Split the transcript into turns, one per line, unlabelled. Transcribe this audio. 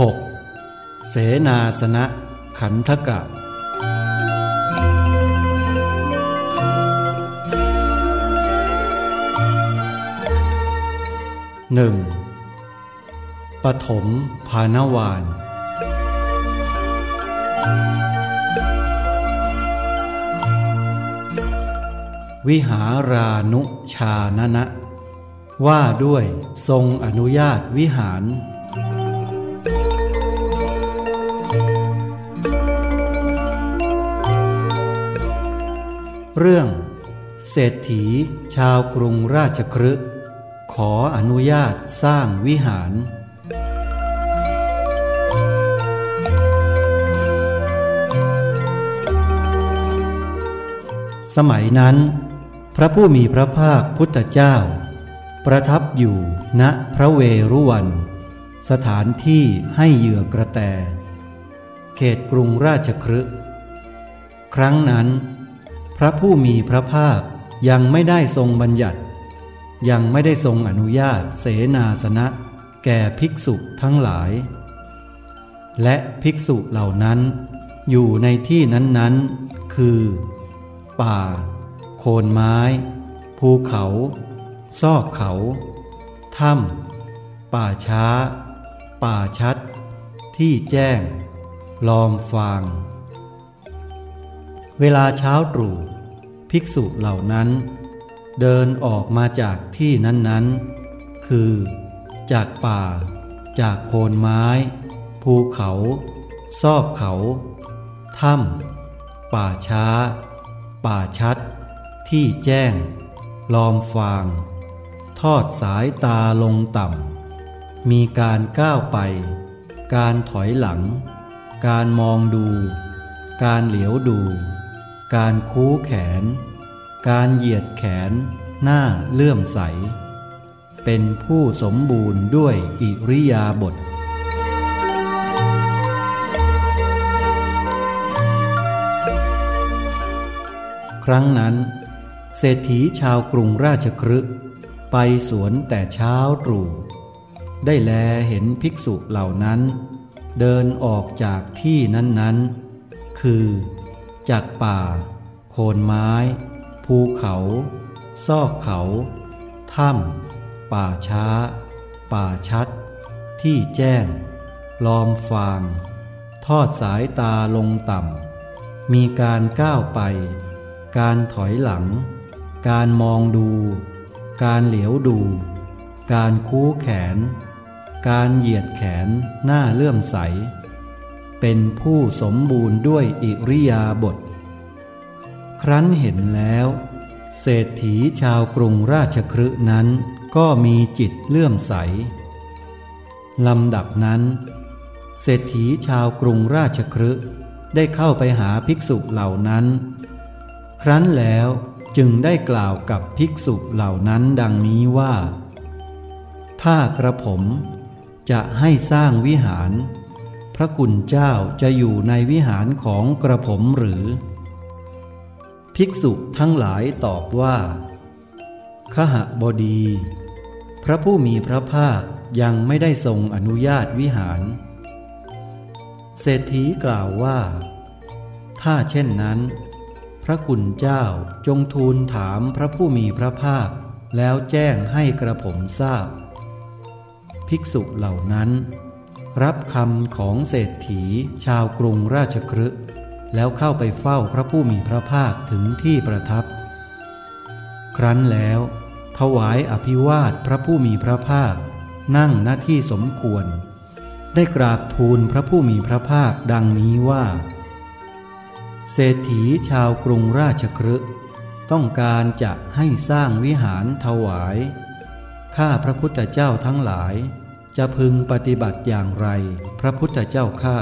6. เสนาสนะขันธกะหนึ่งปฐมภานวาน วิหารานุชานะนะ ว่าด้วยทรงอนุญาตวิหาร เรื่อง เศรษฐี ชาวกรุงราชครึขออนุญาตสร้างวิหาร สมัยนั้น พระผู้มีพระภาคพุทธเจ้า ประทับอยู่ณพระเวรุวัน สถานที่ให้เหยื่อกระแต เขตกรุงราชครึครั้งนั้น พระผู้มีพระภาคยังไม่ได้ทรงบัญญัติ ยังไม่ได้ทรงอนุญาตเสนาสนะ แก่ภิกษุทั้งหลาย และภิกษุเหล่านั้น อยู่ในที่นั้นๆ คือ ป่า โคนไม้ ภูเขา ซอกเขา ถ้ำป่าช้า ป่าชัด ที่แจ้ง ลอมฟาง เวลาเช้าตรู่ภิกษุเหล่านั้น เดินออกมาจากที่นั้นๆ คือ จากป่า จากโคนไม้ ภูเขา ซอกเขา ถ้ำป่าช้า ป่าชัด ที่แจ้ง ลอมฟาง ทอดสายตาลงต่ำ มีการก้าวไป การถอยหลัง การมองดู การเหลียวดู การคู้แขน การเหยียดแขน หน้าเลื่อมใส เป็นผู้สมบูรณ์ด้วยอิริยาบถครั้งนั้น เศรษฐีชาวกรุงราชครึกไปสวนแต่เช้าตรู่ได้แลเห็นภิกษุเหล่านั้น เดินออกจากที่นั้นๆ คือ จากป่า โคนไม้ ภูเขา ซอกเขา ถ้ำป่าช้า ป่าชัด ที่แจ้ง ลอมฟาง ทอดสายตาลงต่ำ มีการก้าวไป การถอยหลัง การมองดู การเหลียวดู การคู้แขน การเหยียดแขนหน้าเลื่อมใส เป็นผู้สมบูรณ์ด้วยอิริยาบถครั้นเห็นแล้ว เศรษฐีชาวกรุงราชครึนั้นก็มีจิตเลื่อมใสลำดับนั้น เศรษฐีชาวกรุงราชครึได้เข้าไปหาภิกษุเหล่านั้น ครั้นแล้วจึงได้กล่าวกับภิกษุเหล่านั้นดังนี้ว่า ถ้ากระผมจะให้สร้างวิหาร พระคุณเจ้าจะอยู่ในวิหารของกระผมหรือ ภิกษุทั้งหลายตอบว่าขหบดี พระผู้มีพระภาคยังไม่ได้ทรงอนุญาตวิหาร เศรษฐีกล่าวว่า ถ้าเช่นนั้น พระคุณเจ้าจงทูลถามพระผู้มีพระภาค แล้วแจ้งให้กระผมทราบ ภิกษุเหล่านั้น รับคำของเศรษฐีชาวกรุงราชครึแล้วเข้าไปเฝ้าพระผู้มีพระภาคถึงที่ประทับ ครั้นแล้ว ถวายอภิวาทพระผู้มีพระภาค นั่งหน้าที่สมควร ได้กราบทูลพระผู้มีพระภาคดังนี้ว่า เศรษฐีชาวกรุงราชครึต้องการจะให้สร้างวิหารถวาย ข้าพระพุทธเจ้าทั้งหลาย จะพึงปฏิบัติอย่างไร พระพุทธเจ้าข้า